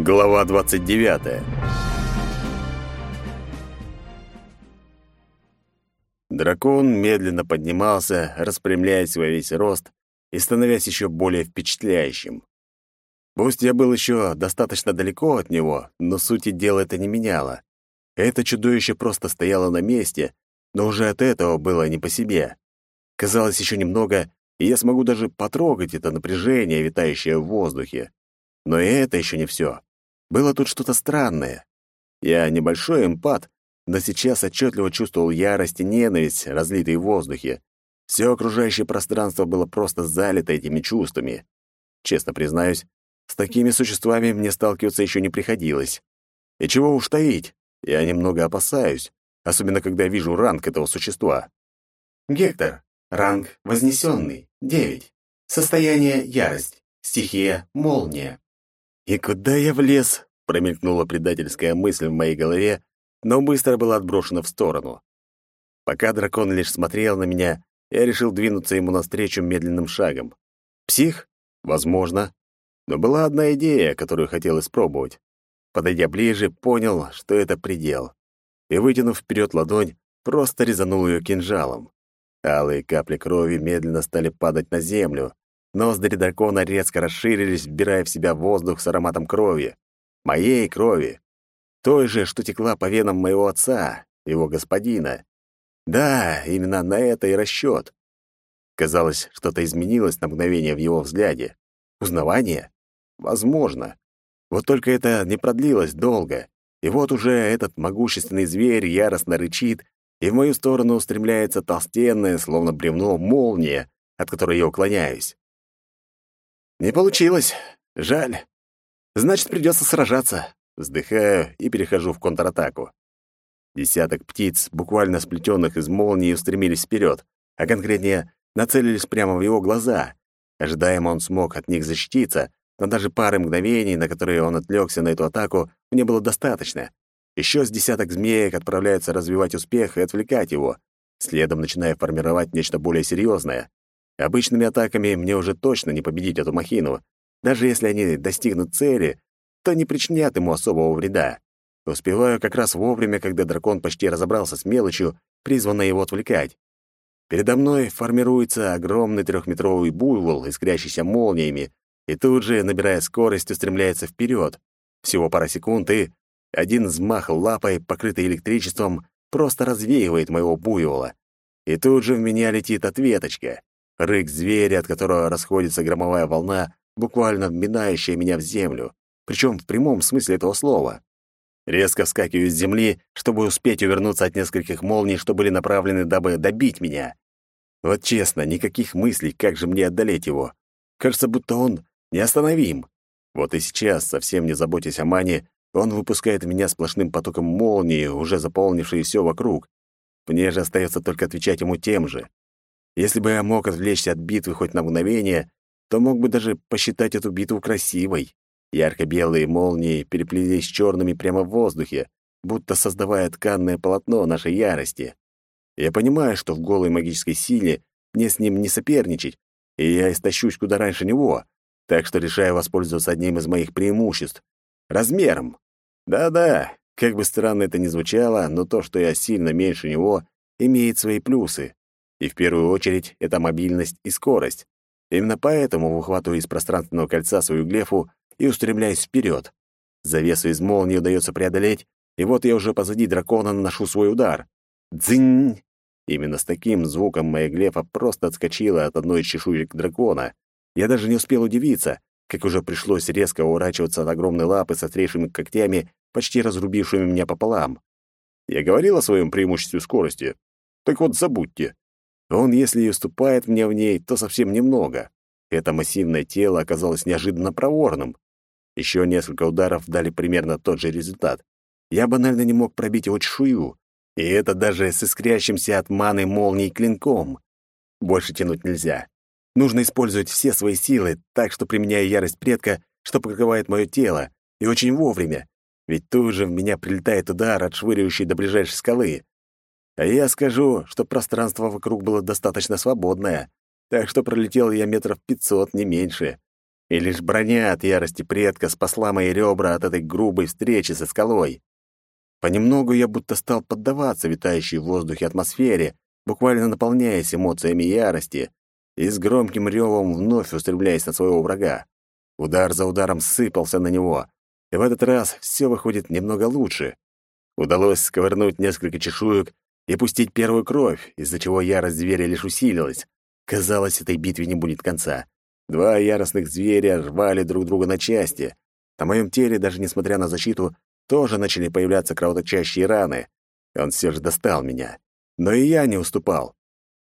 Глава 29. Дракон медленно поднимался, распрямляясь во весь рост и становясь еще более впечатляющим. Пусть я был еще достаточно далеко от него, но сути дела это не меняло. Это чудовище просто стояло на месте, но уже от этого было не по себе. Казалось, еще немного, и я смогу даже потрогать это напряжение, витающее в воздухе. Но и это еще не все. Было тут что-то странное. Я небольшой эмпат, но сейчас отчетливо чувствовал ярость и ненависть, разлитые в воздухе. Все окружающее пространство было просто залито этими чувствами. Честно признаюсь, с такими существами мне сталкиваться еще не приходилось. И чего уж таить, я немного опасаюсь, особенно когда вижу ранг этого существа. Гектор. Ранг вознесенный. 9. Состояние ярость. Стихия молния. «И куда я влез?» — промелькнула предательская мысль в моей голове, но быстро была отброшена в сторону. Пока дракон лишь смотрел на меня, я решил двинуться ему навстречу медленным шагом. Псих? Возможно. Но была одна идея, которую хотел испробовать. Подойдя ближе, понял, что это предел. И, вытянув вперед ладонь, просто резанул ее кинжалом. Алые капли крови медленно стали падать на землю, Ноздри дракона резко расширились, вбирая в себя воздух с ароматом крови. Моей крови. Той же, что текла по венам моего отца, его господина. Да, именно на это и расчет. Казалось, что-то изменилось на мгновение в его взгляде. Узнавание? Возможно. Вот только это не продлилось долго. И вот уже этот могущественный зверь яростно рычит, и в мою сторону устремляется толстенная, словно бревно, молния, от которой я уклоняюсь. Не получилось. Жаль. Значит, придется сражаться. Вздыхаю и перехожу в контратаку. Десяток птиц, буквально сплетенных из молнии, устремились вперед, а конкретнее нацелились прямо в его глаза. Ожидаемо он смог от них защититься, но даже пары мгновений, на которые он отвлекся на эту атаку, мне было достаточно. Еще с десяток змеек отправляются развивать успех и отвлекать его, следом начиная формировать нечто более серьезное. Обычными атаками мне уже точно не победить эту махину. Даже если они достигнут цели, то не причинят ему особого вреда. Успеваю как раз вовремя, когда дракон почти разобрался с мелочью, призванной его отвлекать. Передо мной формируется огромный трехметровый буйвол, искрящийся молниями, и тут же, набирая скорость, устремляется вперед. Всего пара секунд, и один взмах лапой, покрытый электричеством, просто развеивает моего буйвола. И тут же в меня летит ответочка. Рык зверя, от которого расходится громовая волна, буквально вминающая меня в землю, причем в прямом смысле этого слова. Резко вскакиваю с земли, чтобы успеть увернуться от нескольких молний, что были направлены, дабы добить меня. Вот честно, никаких мыслей, как же мне одолеть его. Кажется, будто он неостановим. Вот и сейчас, совсем не заботясь о мане, он выпускает меня сплошным потоком молнии, уже заполнившей все вокруг. Мне же остается только отвечать ему тем же. Если бы я мог отвлечься от битвы хоть на мгновение, то мог бы даже посчитать эту битву красивой. Ярко-белые молнии переплелись с черными прямо в воздухе, будто создавая тканное полотно нашей ярости. Я понимаю, что в голой магической силе мне с ним не соперничать, и я истощусь куда раньше него, так что решаю воспользоваться одним из моих преимуществ — размером. Да-да, как бы странно это ни звучало, но то, что я сильно меньше него, имеет свои плюсы. И в первую очередь это мобильность и скорость. Именно поэтому выхватываю из пространственного кольца свою глефу и устремляюсь вперед. Завесу из молнии удается преодолеть, и вот я уже позади дракона наношу свой удар. Дзынь! Именно с таким звуком моя глефа просто отскочила от одной из чешуек дракона. Я даже не успел удивиться, как уже пришлось резко уворачиваться от огромной лапы с острейшими когтями, почти разрубившими меня пополам. Я говорил о своем преимуществе скорости. Так вот, забудьте. Он, если и уступает мне в ней, то совсем немного. Это массивное тело оказалось неожиданно проворным. Еще несколько ударов дали примерно тот же результат. Я банально не мог пробить его чешую, и это даже с искрящимся от маны молнией клинком. Больше тянуть нельзя. Нужно использовать все свои силы, так что применяя ярость предка, что покрывает мое тело, и очень вовремя. Ведь тут же в меня прилетает удар, отшвыривающий до ближайшей скалы. А я скажу, что пространство вокруг было достаточно свободное, так что пролетел я метров пятьсот, не меньше. И лишь броня от ярости предка спасла мои ребра от этой грубой встречи со скалой. Понемногу я будто стал поддаваться витающей в воздухе атмосфере, буквально наполняясь эмоциями ярости и с громким ревом вновь устремляясь на своего врага. Удар за ударом сыпался на него, и в этот раз все выходит немного лучше. Удалось сковырнуть несколько чешуек и пустить первую кровь, из-за чего ярость зверя лишь усилилась. Казалось, этой битве не будет конца. Два яростных зверя рвали друг друга на части. На моем теле, даже несмотря на защиту, тоже начали появляться кровоточащие раны. Он все же достал меня. Но и я не уступал.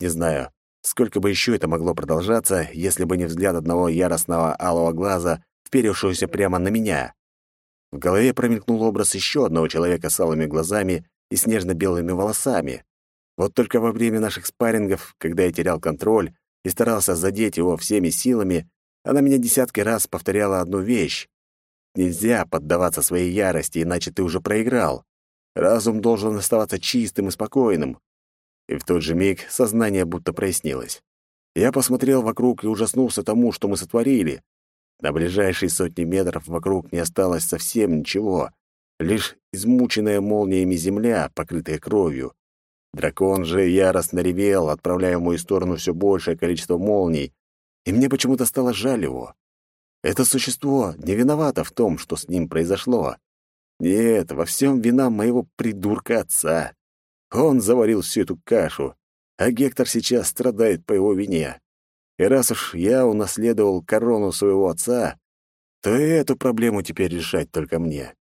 Не знаю, сколько бы еще это могло продолжаться, если бы не взгляд одного яростного алого глаза, вперевшегося прямо на меня. В голове промелькнул образ еще одного человека с алыми глазами и снежно-белыми волосами. Вот только во время наших спаррингов, когда я терял контроль и старался задеть его всеми силами, она меня десятки раз повторяла одну вещь. Нельзя поддаваться своей ярости, иначе ты уже проиграл. Разум должен оставаться чистым и спокойным. И в тот же миг сознание будто прояснилось. Я посмотрел вокруг и ужаснулся тому, что мы сотворили. На ближайшие сотни метров вокруг не осталось совсем ничего, лишь измученная молниями земля, покрытая кровью. Дракон же яростно ревел, отправляя в мою сторону все большее количество молний, и мне почему-то стало жаль его. Это существо не виновато в том, что с ним произошло. Нет, во всем вина моего придурка отца. Он заварил всю эту кашу, а Гектор сейчас страдает по его вине. И раз уж я унаследовал корону своего отца, то и эту проблему теперь решать только мне.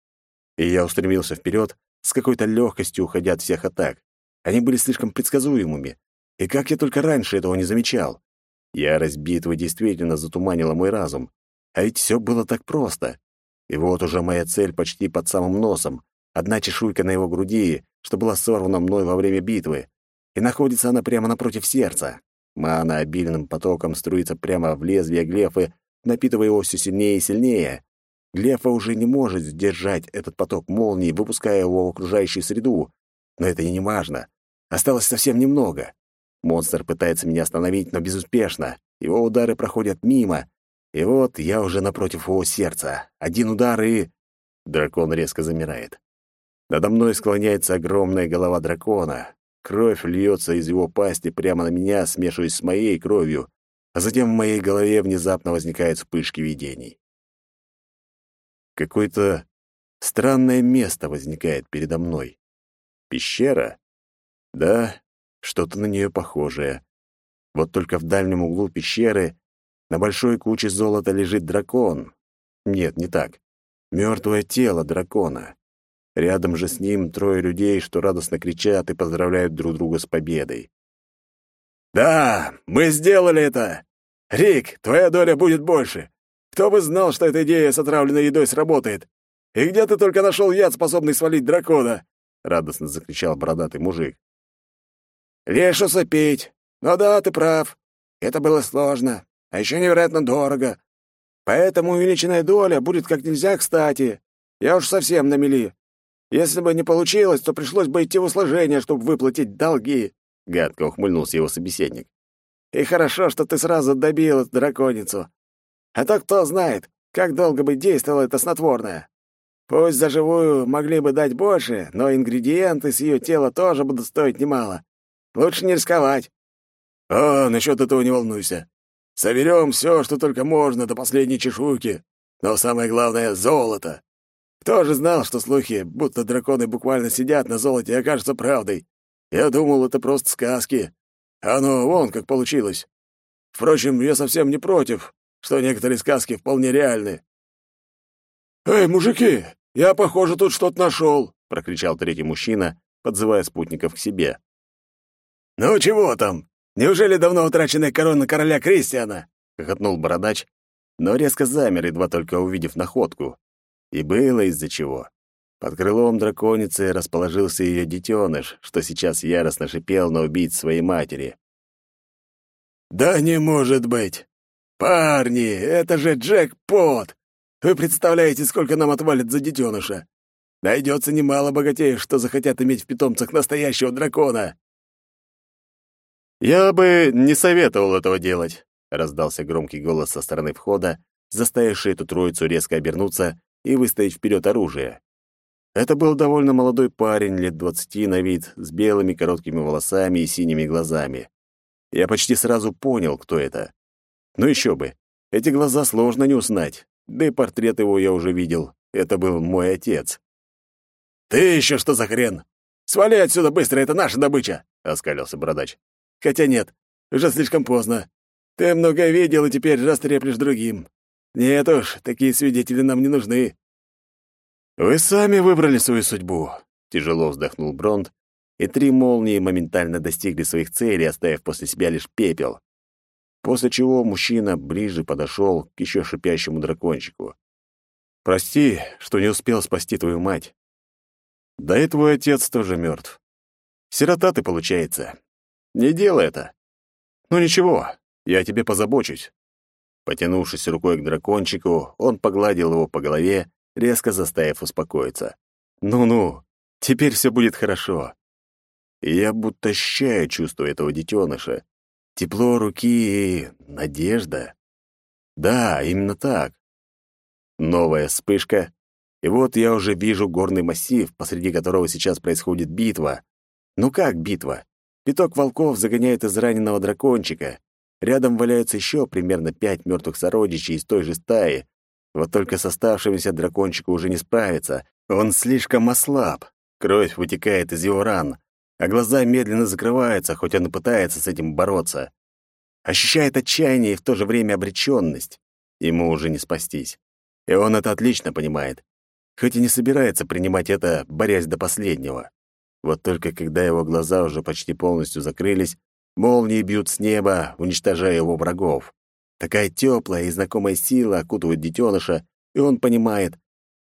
И я устремился вперед, с какой-то легкостью уходя от всех атак. Они были слишком предсказуемыми. И как я только раньше этого не замечал. Ярость битвы действительно затуманила мой разум. А ведь все было так просто. И вот уже моя цель почти под самым носом. Одна чешуйка на его груди, что была сорвана мной во время битвы. И находится она прямо напротив сердца. Мана обильным потоком струится прямо в лезвие Глефы, напитывая его все сильнее и сильнее. Глефа уже не может сдержать этот поток молний, выпуская его в окружающую среду. Но это и не важно. Осталось совсем немного. Монстр пытается меня остановить, но безуспешно. Его удары проходят мимо. И вот я уже напротив его сердца. Один удар и... Дракон резко замирает. Надо мной склоняется огромная голова дракона. Кровь льется из его пасти прямо на меня, смешиваясь с моей кровью, а затем в моей голове внезапно возникают вспышки видений. Какое-то странное место возникает передо мной. Пещера? Да, что-то на нее похожее. Вот только в дальнем углу пещеры на большой куче золота лежит дракон. Нет, не так. Мертвое тело дракона. Рядом же с ним трое людей, что радостно кричат и поздравляют друг друга с победой. «Да, мы сделали это! Рик, твоя доля будет больше! Кто бы знал, что эта идея с отравленной едой сработает! И где ты только нашел яд, способный свалить дракона?» — радостно закричал бородатый мужик. «Лишь усыпить. Ну да, ты прав. Это было сложно, а еще невероятно дорого. Поэтому увеличенная доля будет как нельзя кстати. Я уж совсем на мели. Если бы не получилось, то пришлось бы идти в усложение, чтобы выплатить долги», — гадко ухмыльнулся его собеседник. «И хорошо, что ты сразу добил эту драконицу. А то кто знает, как долго бы действовало это снотворное. Пусть за живую могли бы дать больше, но ингредиенты с ее тела тоже будут стоить немало. Лучше не рисковать». «О, насчет этого не волнуйся. Соберем все, что только можно, до последней чешуйки. Но самое главное — золото. Кто же знал, что слухи, будто драконы буквально сидят на золоте, окажутся правдой? Я думал, это просто сказки. А оно вон как получилось. Впрочем, я совсем не против, что некоторые сказки вполне реальны. «Эй, мужики, я, похоже, тут что-то нашел!» — прокричал третий мужчина, подзывая спутников к себе. «Ну чего там? Неужели давно утраченная корона короля Кристиана?» — хохотнул бородач, но резко замер, едва только увидев находку. И было из-за чего. Под крылом драконицы расположился ее детеныш, что сейчас яростно шипел на убийц своей матери. «Да не может быть! Парни, это же джекпот! Вы представляете, сколько нам отвалит за детеныша? Найдется немало богатеев, что захотят иметь в питомцах настоящего дракона!» «Я бы не советовал этого делать», — раздался громкий голос со стороны входа, заставивший эту троицу резко обернуться и выставить вперед оружие. Это был довольно молодой парень, лет двадцати на вид, с белыми короткими волосами и синими глазами. Я почти сразу понял, кто это. Ну еще бы, эти глаза сложно не узнать, да и портрет его я уже видел. Это был мой отец. «Ты еще что за хрен? Свали отсюда быстро, это наша добыча!» — оскалился бородач. «Хотя нет, уже слишком поздно. Ты много видел и теперь растреплешь другим. Нет уж, такие свидетели нам не нужны». «Вы сами выбрали свою судьбу», — тяжело вздохнул Бронт, и три молнии моментально достигли своих целей, оставив после себя лишь пепел. После чего мужчина ближе подошел к еще шипящему дракончику. «Прости, что не успел спасти твою мать. Да и твой отец тоже мертв. Сирота ты, получается. Не делай это. Ну ничего, я о тебе позабочусь». Потянувшись рукой к дракончику, он погладил его по голове, резко заставив успокоиться. «Ну-ну, теперь все будет хорошо». Я будто ощущаю чувство этого детеныша, Тепло руки и надежда. Да, именно так. Новая вспышка, и вот я уже вижу горный массив, посреди которого сейчас происходит битва. Ну как битва? Пяток волков загоняет израненного дракончика. Рядом валяются еще примерно пять мертвых сородичей из той же стаи. Вот только с оставшимся дракончику уже не справится. Он слишком ослаб. Кровь вытекает из его ран а глаза медленно закрываются, хоть он и пытается с этим бороться. Ощущает отчаяние и в то же время обречённость. Ему уже не спастись. И он это отлично понимает. Хоть и не собирается принимать это, борясь до последнего. Вот только когда его глаза уже почти полностью закрылись, молнии бьют с неба, уничтожая его врагов. Такая теплая и знакомая сила окутывает детеныша, и он понимает,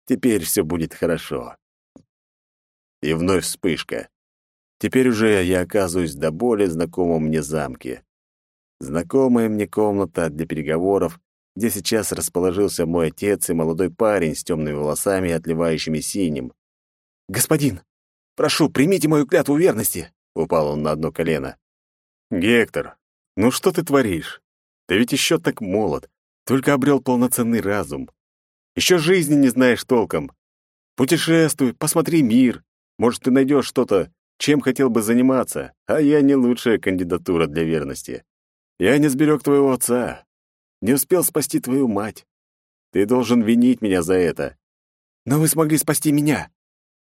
теперь все будет хорошо. И вновь вспышка. Теперь уже я оказываюсь до боли знакомом мне замке. Знакомая мне комната для переговоров, где сейчас расположился мой отец и молодой парень с темными волосами, отливающими синим. «Господин, прошу, примите мою клятву верности!» — упал он на одно колено. «Гектор, ну что ты творишь? Ты ведь еще так молод, только обрел полноценный разум. Еще жизни не знаешь толком. Путешествуй, посмотри мир. Может, ты найдешь что-то, чем хотел бы заниматься, а я не лучшая кандидатура для верности. Я не сберег твоего отца, не успел спасти твою мать. Ты должен винить меня за это. Но вы смогли спасти меня.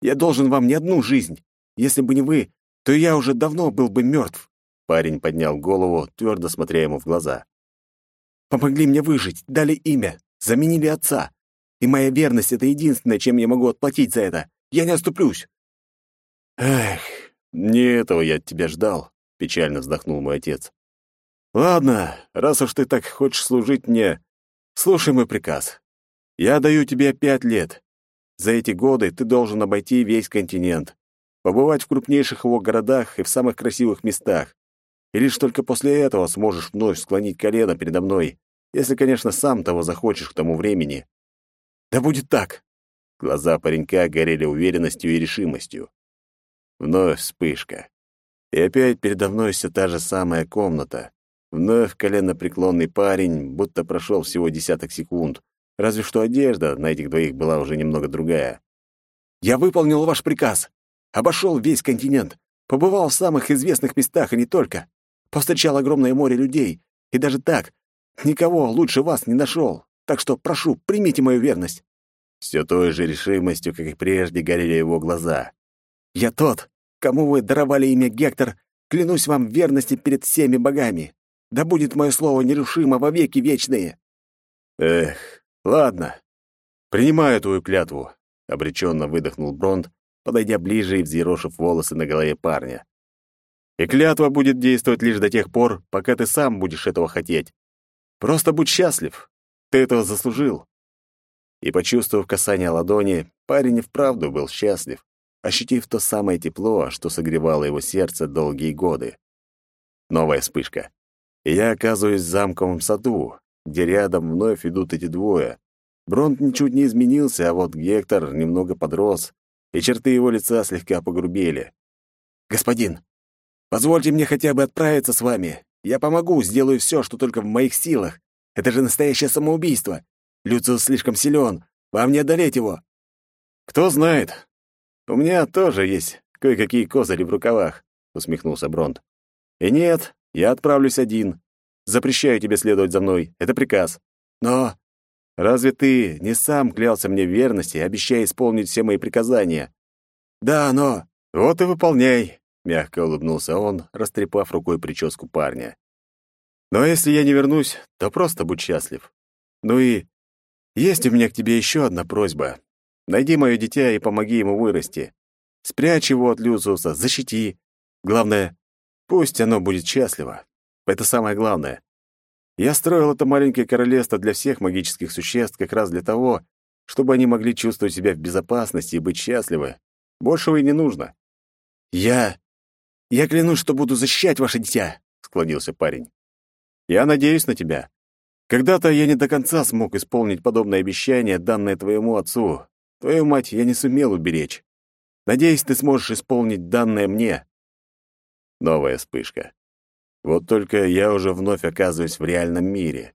Я должен вам не одну жизнь. Если бы не вы, то я уже давно был бы мертв. Парень поднял голову, твердо смотря ему в глаза. Помогли мне выжить, дали имя, заменили отца. И моя верность — это единственное, чем я могу отплатить за это. Я не оступлюсь. Эх, не этого я от тебя ждал, печально вздохнул мой отец. Ладно, раз уж ты так хочешь служить мне, слушай мой приказ. Я даю тебе пять лет. За эти годы ты должен обойти весь континент, побывать в крупнейших его городах и в самых красивых местах. И лишь только после этого сможешь вновь склонить колено передо мной, если, конечно, сам того захочешь к тому времени. Да будет так. Глаза паренька горели уверенностью и решимостью. Вновь вспышка. И опять передо мной все та же самая комната. Вновь коленопреклонный парень, будто прошел всего десяток секунд. Разве что одежда на этих двоих была уже немного другая. «Я выполнил ваш приказ. Обошел весь континент. Побывал в самых известных местах и не только. Повстречал огромное море людей. И даже так, никого лучше вас не нашел. Так что, прошу, примите мою верность». Все той же решимостью, как и прежде, горели его глаза. Я тот, кому вы даровали имя Гектор, клянусь вам верности перед всеми богами. Да будет мое слово нерушимо во веки вечные». «Эх, ладно. Принимаю твою клятву», — обреченно выдохнул Бронт, подойдя ближе и взъерошив волосы на голове парня. «И клятва будет действовать лишь до тех пор, пока ты сам будешь этого хотеть. Просто будь счастлив. Ты этого заслужил». И, почувствовав касание ладони, парень и вправду был счастлив ощутив то самое тепло, что согревало его сердце долгие годы. Новая вспышка. Я оказываюсь в замковом саду, где рядом вновь идут эти двое. Бронт ничуть не изменился, а вот Гектор немного подрос, и черты его лица слегка погрубели. «Господин, позвольте мне хотя бы отправиться с вами. Я помогу, сделаю все, что только в моих силах. Это же настоящее самоубийство. Люциус слишком силен. Вам не одолеть его». «Кто знает. У меня тоже есть кое-какие козыри в рукавах», — усмехнулся Бронт. «И нет, я отправлюсь один. Запрещаю тебе следовать за мной. Это приказ. Но разве ты не сам клялся мне в верности, обещая исполнить все мои приказания? Да, но вот и выполняй, мягко улыбнулся он, растрепав рукой прическу парня. Но если я не вернусь, то просто будь счастлив. Ну и есть у меня к тебе еще одна просьба. Найди мое дитя и помоги ему вырасти. Спрячь его от Люциуса, защити. Главное, пусть оно будет счастливо. Это самое главное. Я строил это маленькое королевство для всех магических существ как раз для того, чтобы они могли чувствовать себя в безопасности и быть счастливы. Большего и не нужно. Я... Я клянусь, что буду защищать ваше дитя, — склонился парень. Я надеюсь на тебя. Когда-то я не до конца смог исполнить подобное обещание, данное твоему отцу. Твою мать я не сумел уберечь. Надеюсь, ты сможешь исполнить данное мне. Новая вспышка. Вот только я уже вновь оказываюсь в реальном мире.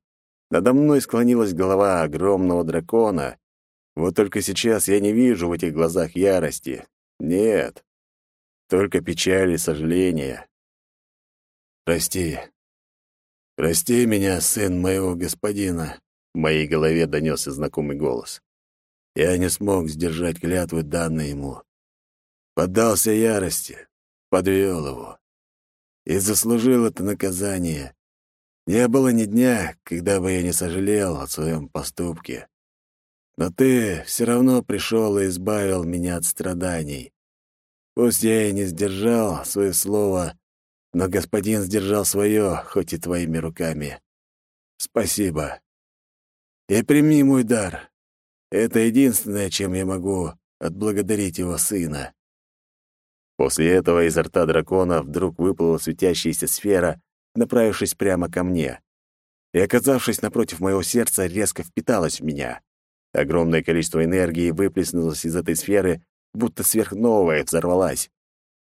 Надо мной склонилась голова огромного дракона. Вот только сейчас я не вижу в этих глазах ярости. Нет. Только печаль и сожаление. Прости. Прости меня, сын моего господина. В моей голове донесся знакомый голос. Я не смог сдержать клятвы, данной ему. Поддался ярости, подвел его и заслужил это наказание. Не было ни дня, когда бы я не сожалел о своем поступке. Но ты все равно пришел и избавил меня от страданий. Пусть я и не сдержал свое слово, но господин сдержал свое, хоть и твоими руками. Спасибо. И прими мой дар. Это единственное, чем я могу отблагодарить его сына. После этого изо рта дракона вдруг выплыла светящаяся сфера, направившись прямо ко мне. И, оказавшись напротив моего сердца, резко впиталась в меня. Огромное количество энергии выплеснулось из этой сферы, будто сверхновая взорвалась.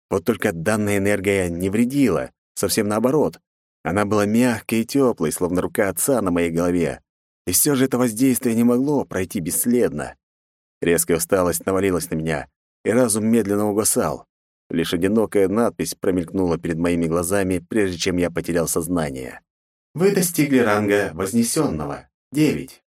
Вот только данная энергия не вредила, совсем наоборот. Она была мягкой и теплой, словно рука отца на моей голове. И все же это воздействие не могло пройти бесследно. Резкая усталость навалилась на меня, и разум медленно угасал. Лишь одинокая надпись промелькнула перед моими глазами, прежде чем я потерял сознание. Вы достигли ранга Вознесенного. Девять.